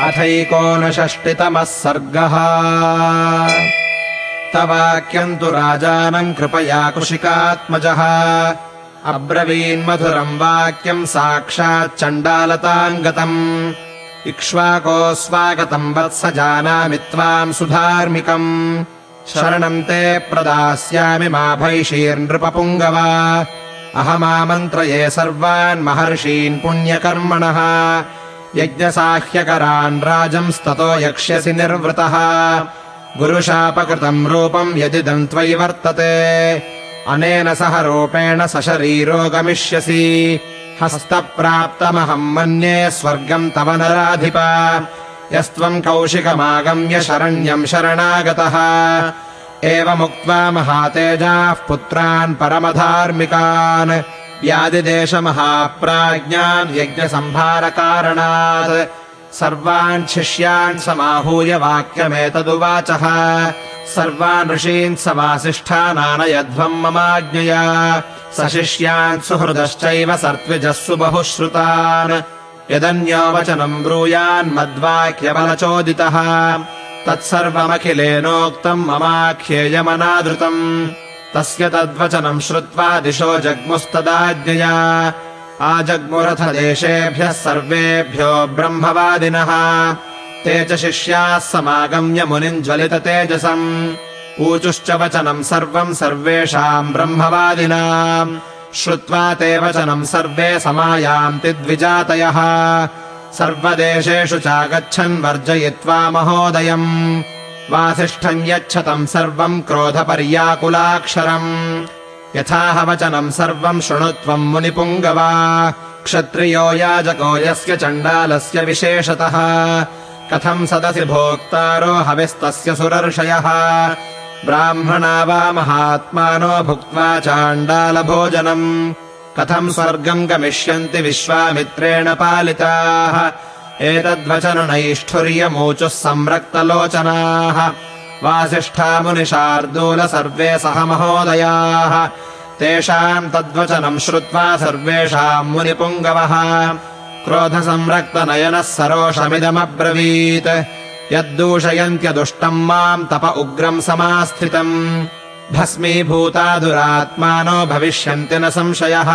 अथैकोनषष्टितमः सर्गः। तवाक्यम् तु राजानम् कृपया कृषिकात्मजः अब्रवीन्मधुरम् वाक्यम् साक्षाच्चण्डालताम् गतम्। इक्ष्वाको स्वागतम् वत्स जानामि त्वाम् सुधार्मिकम्। शरणम् ते प्रदास्यामि मा भैषीर्नृपपुङ्गवा। अहमामन्त्रये सर्वान् महर्षीन् पुण्यकर्मणः यज्ञसाह्यकरान् राजंस्ततो यक्ष्यसि निर्वृतः। गुरुशापकृतम् रूपम् यदिदम् त्वयि वर्तते। अनेन सह रूपेण सशरीरो गमिष्यसि हस्तप्राप्तमहम् मन्ये स्वर्गम् तव नराधिप। यस्त्वम् कौशिकमागम्य शरण्यम् शरणागतः। एवमुक्त्वा महातेजाः पुत्रान् परमधार्मिकान् व्यादिदेशमहाप्राज्ञान् यज्ञसम्भारकारणात् सर्वान् शिष्यान् समाहूय वाक्यमेतदुवाचः सर्वान् ऋषीन् समासिष्ठानानयध्वम् ममाज्ञया स शिष्यान् सुहृदश्चैव सर्त्विजः बहुश्रुतान् यदन्यो वचनम् ब्रूयान् मद्वाक्यबलचोदितः। तत्सर्वमखिलेनोक्तम् ममाख्येयमनादृतम् तस्य तद्वचनम् श्रुत्वा दिशो जग्मुस्तदाज्ञया। आजग्मुरथ देशेभ्यः सर्वेभ्यो ब्रह्मवादिनः। ते च शिष्याः समागम्य मुनिम् ज्वलिततेजसम् ऊचुश्च वचनम् सर्वम् सर्वेषाम् ब्रह्मवादिनाम्। श्रुत्वा ते वचनम् सर्वे समायान्ति द्विजातयः सर्वदेशेषु चागच्छन् वर्जयित्वा महोदयम् वासिष्ठम् यच्छतम् सर्वम् क्रोधपर्याकुलाक्षरम्। यथाह वचनम् सर्वम् शृणुत्वम् मुनिपुङ्गवा। क्षत्रियो याजको यस्य चण्डालस्य विशेषतः। कथम् सदसि भोक्तारो हविस्तस्य सुरर्षयः। ब्राह्मणा वा महात्मानो भुक्त्वा चाण्डालभोजनम्। कथम् स्वर्गम् गमिष्यन्ति विश्वामित्रेण पालिताः एतद्वचननैष्ठुर्यमूचुः संरक्तलोचनाः। वासिष्ठा मुनिशार्दूल सर्वे सह महोदयाः। तेषाम् तद्वचनम् श्रुत्वा सर्वेषाम् मुनिपुङ्गवः। क्रोधसंरक्तनयनः सरोषमिदमब्रवीत्। यद्दूषयन्त्यदुष्टम् माम् तप उग्रम् समास्थितम्। भस्मीभूता दुरात्मानो भविष्यन्ति न संशयः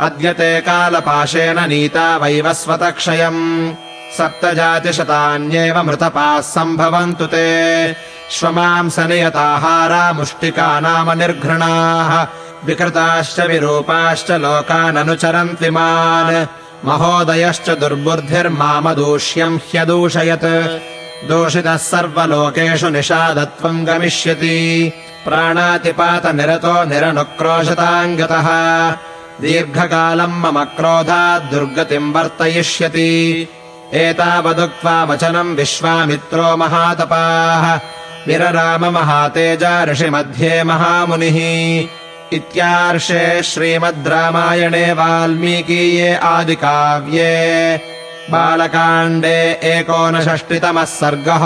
अद्य ते कालपाशेन नीता वैवस्वतक्षयम् सप्तजातिशतान्येव मृतपाः सम्भवन्तु ते। श्वमांसनियताहारा मुष्टिका नाम निर्घृणाः विकृताश्च विरूपाश्च लोकाननुचरन्त्विमान् महोदयश्च दुर्बुद्धिर्मामदूष्यम् ह्यदूषयत्। दूषितः सर्वलोकेषु निषादत्वम् गमिष्यति। प्राणातिपातनिरतो निरनुक्रोशताम् गतः दीर्घकालम् मम क्रोधात् दुर्गतिम् वर्तयिष्यति। एतावदुक्त्वा वचनम् विश्वामित्रो महातपाः। विरराम महातेजा ऋषिमध्ये महामुनिः। इत्यार्षे श्रीमद् रामायणे वाल्मीकीये आदिकाव्ये। बालकाण्डे एकोनषष्टितमः सर्गः